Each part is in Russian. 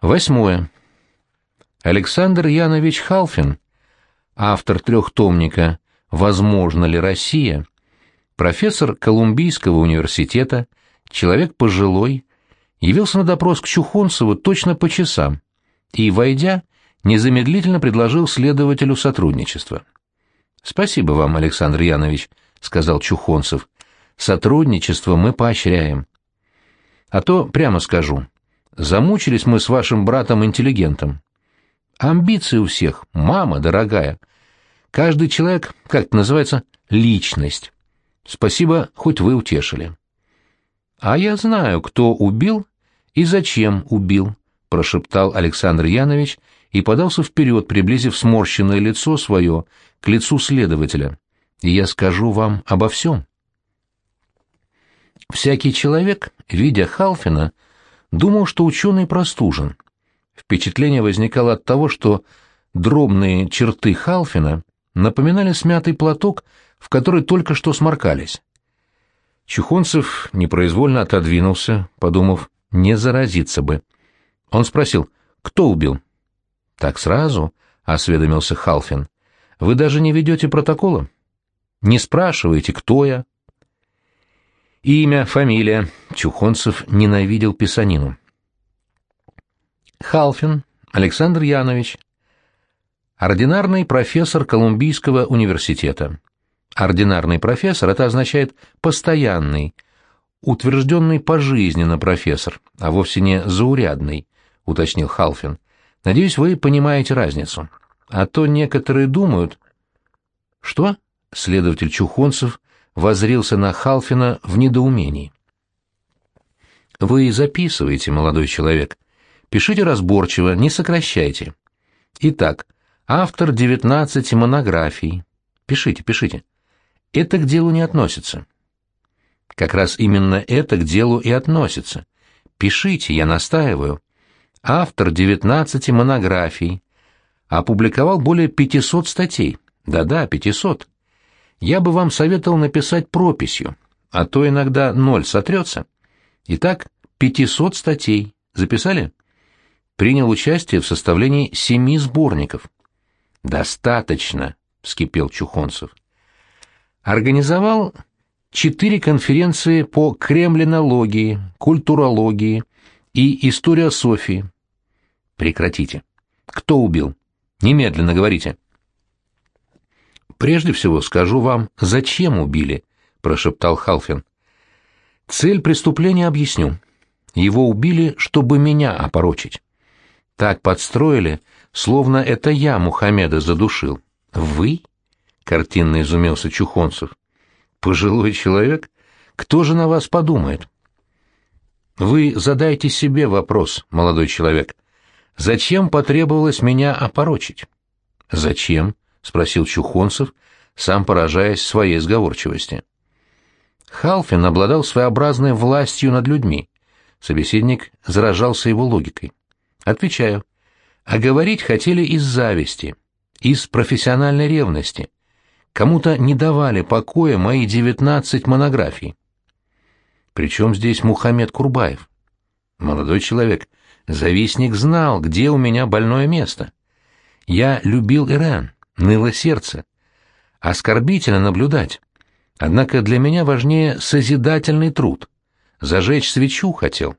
Восьмое. Александр Янович Халфин, автор трехтомника «Возможно ли Россия?», профессор Колумбийского университета, человек пожилой, явился на допрос к Чухонцеву точно по часам и, войдя, незамедлительно предложил следователю сотрудничество. «Спасибо вам, Александр Янович», — сказал Чухонцев. «Сотрудничество мы поощряем. А то, прямо скажу, замучились мы с вашим братом-интеллигентом. Амбиции у всех, мама дорогая. Каждый человек, как это называется, личность. Спасибо, хоть вы утешили. А я знаю, кто убил и зачем убил, прошептал Александр Янович и подался вперед, приблизив сморщенное лицо свое к лицу следователя. И я скажу вам обо всем. Всякий человек, видя Халфина, думал, что ученый простужен. Впечатление возникало от того, что дробные черты Халфина напоминали смятый платок, в который только что сморкались. Чухонцев непроизвольно отодвинулся, подумав, не заразиться бы. Он спросил, кто убил? Так сразу, — осведомился Халфин. Вы даже не ведете протокола? Не спрашиваете, кто я? Имя, фамилия. Чухонцев ненавидел писанину. Халфин Александр Янович. Ординарный профессор Колумбийского университета. Ординарный профессор — это означает «постоянный», утвержденный пожизненно профессор, а вовсе не заурядный, уточнил Халфин. Надеюсь, вы понимаете разницу. А то некоторые думают... Что? Следователь Чухонцев возрился на Халфина в недоумении. Вы записываете, молодой человек. Пишите разборчиво, не сокращайте. Итак, автор 19 монографий. Пишите, пишите. Это к делу не относится. Как раз именно это к делу и относится. Пишите, я настаиваю. Автор 19 монографий. Опубликовал более 500 статей. Да-да, 500. Я бы вам советовал написать прописью, а то иногда ноль сотрется. Итак, 500 статей. Записали? принял участие в составлении семи сборников. «Достаточно», — вскипел Чухонцев. Организовал четыре конференции по кремлинологии, культурологии и историософии. Прекратите. Кто убил? Немедленно говорите. Прежде всего скажу вам, зачем убили, прошептал Халфин. Цель преступления объясню. Его убили, чтобы меня опорочить. Так подстроили, словно это я Мухаммеда задушил. Вы? Картинно изумился Чухонцев. Пожилой человек? Кто же на вас подумает? Вы задайте себе вопрос, молодой человек. Зачем потребовалось меня опорочить? Зачем? Спросил Чухонцев, сам поражаясь своей сговорчивости. Халфин обладал своеобразной властью над людьми. Собеседник заражался его логикой. Отвечаю. А говорить хотели из зависти, из профессиональной ревности. Кому-то не давали покоя мои девятнадцать монографий. Причем здесь Мухаммед Курбаев? Молодой человек, завистник знал, где у меня больное место. Я любил Иран, ныло сердце. Оскорбительно наблюдать. Однако для меня важнее созидательный труд. Зажечь свечу хотел.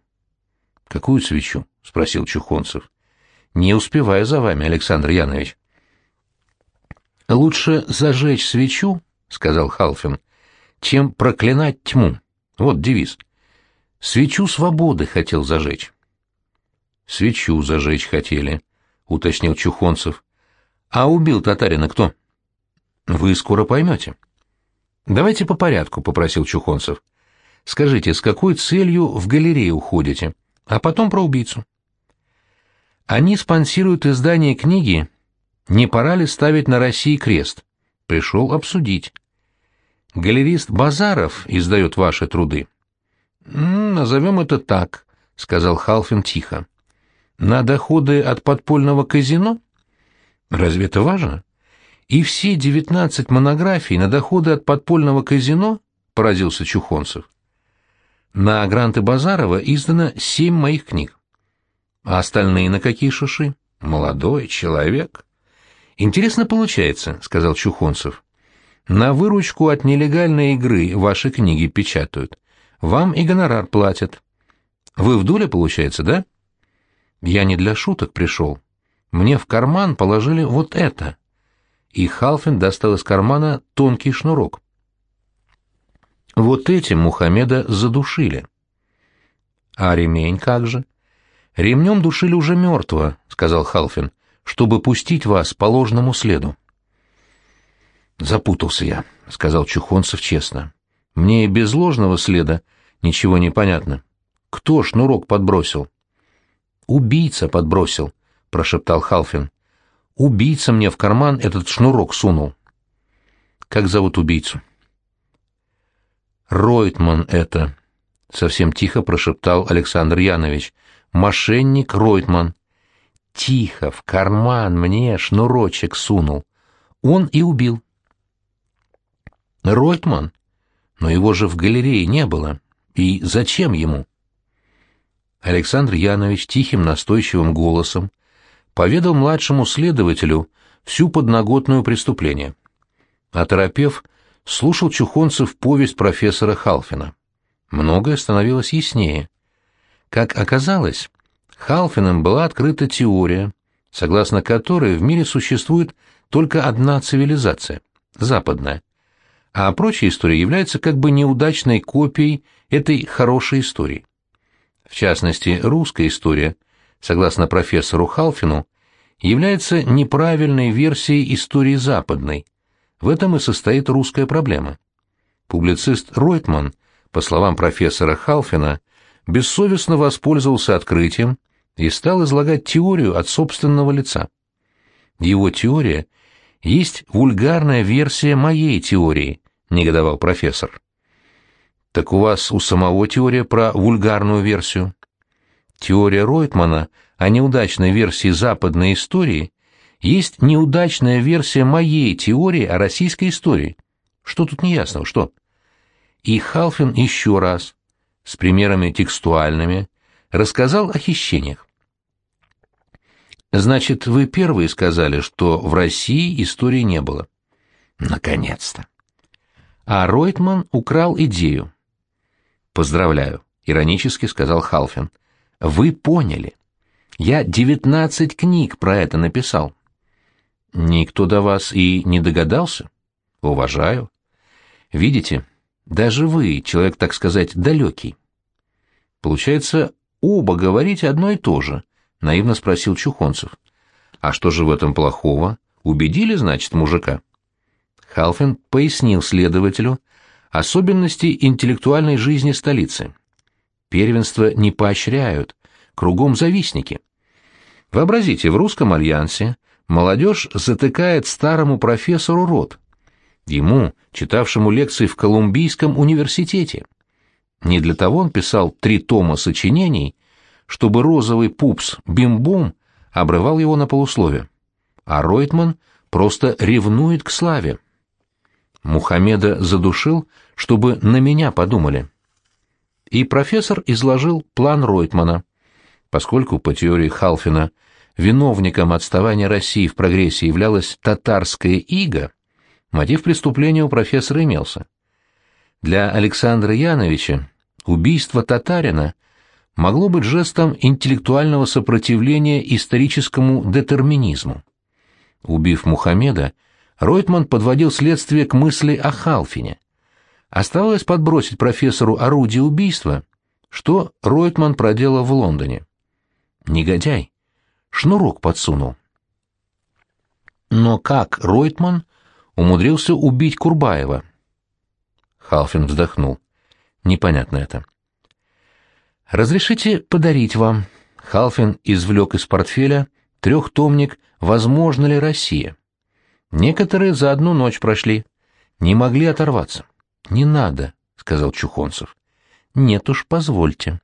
Какую свечу? — спросил Чухонцев. — Не успеваю за вами, Александр Янович. — Лучше зажечь свечу, — сказал Халфин, — чем проклинать тьму. Вот девиз. Свечу свободы хотел зажечь. — Свечу зажечь хотели, — уточнил Чухонцев. — А убил татарина кто? — Вы скоро поймете. — Давайте по порядку, — попросил Чухонцев. — Скажите, с какой целью в галерею уходите? А потом про убийцу. Они спонсируют издание книги «Не пора ли ставить на России крест?» Пришел обсудить. Галерист Базаров издает ваши труды. «Назовем это так», — сказал Халфин тихо. «На доходы от подпольного казино? Разве это важно? И все девятнадцать монографий на доходы от подпольного казино?» — поразился Чухонцев. «На гранты Базарова издано семь моих книг. А остальные на какие шиши? Молодой человек. Интересно получается, сказал Чухонцев. На выручку от нелегальной игры ваши книги печатают. Вам и гонорар платят. Вы в дуле, получается, да? Я не для шуток пришел. Мне в карман положили вот это. И Халфин достал из кармана тонкий шнурок. Вот этим Мухаммеда задушили. А ремень как же? Ремнем душили уже мертвого, сказал Халфин, чтобы пустить вас по ложному следу. Запутался я, сказал Чухонцев честно. Мне и без ложного следа ничего не понятно. Кто шнурок подбросил? Убийца подбросил, прошептал Халфин. Убийца мне в карман этот шнурок сунул. Как зовут убийцу? Ройтман это, совсем тихо прошептал Александр Янович. Мошенник Ройтман. Тихо, в карман мне шнурочек сунул. Он и убил. Ройтман? Но его же в галерее не было. И зачем ему? Александр Янович тихим настойчивым голосом поведал младшему следователю всю подноготную преступление. Оторопев, слушал Чухонцев повесть профессора Халфина. Многое становилось яснее. Как оказалось, Халфином была открыта теория, согласно которой в мире существует только одна цивилизация — западная а прочая история является как бы неудачной копией этой хорошей истории. В частности, русская история, согласно профессору Халфину, является неправильной версией истории западной. В этом и состоит русская проблема. Публицист Ройтман, по словам профессора Халфина, бессовестно воспользовался открытием и стал излагать теорию от собственного лица. Его теория есть вульгарная версия моей теории, — негодовал профессор. «Так у вас у самого теория про вульгарную версию?» Теория Ройтмана о неудачной версии западной истории есть неудачная версия моей теории о российской истории. Что тут неясного, что? И Халфин еще раз, с примерами текстуальными, рассказал о хищениях. Значит, вы первые сказали, что в России истории не было. Наконец-то а Ройтман украл идею. «Поздравляю», — иронически сказал Халфин. «Вы поняли. Я девятнадцать книг про это написал». «Никто до вас и не догадался?» «Уважаю. Видите, даже вы, человек, так сказать, далекий». «Получается, оба говорите одно и то же», — наивно спросил Чухонцев. «А что же в этом плохого? Убедили, значит, мужика?» Халфин пояснил следователю особенности интеллектуальной жизни столицы. Первенство не поощряют, кругом завистники. Вообразите, в русском альянсе молодежь затыкает старому профессору рот, ему, читавшему лекции в Колумбийском университете. Не для того он писал три тома сочинений, чтобы розовый пупс Бим-Бум обрывал его на полуслове. А Ройтман просто ревнует к славе. Мухаммеда задушил, чтобы на меня подумали. И профессор изложил план Ройтмана. Поскольку, по теории Халфина, виновником отставания России в прогрессе являлась татарская ига, мотив преступления у профессора имелся. Для Александра Яновича убийство татарина могло быть жестом интеллектуального сопротивления историческому детерминизму. Убив Мухаммеда, Ройтман подводил следствие к мысли о Халфине. Оставалось подбросить профессору орудие убийства, что Ройтман проделал в Лондоне. Негодяй. Шнурок подсунул. Но как Ройтман умудрился убить Курбаева? Халфин вздохнул. Непонятно это. «Разрешите подарить вам?» Халфин извлек из портфеля трехтомник «Возможно ли Россия?» Некоторые за одну ночь прошли, не могли оторваться. — Не надо, — сказал Чухонцев. — Нет уж, позвольте.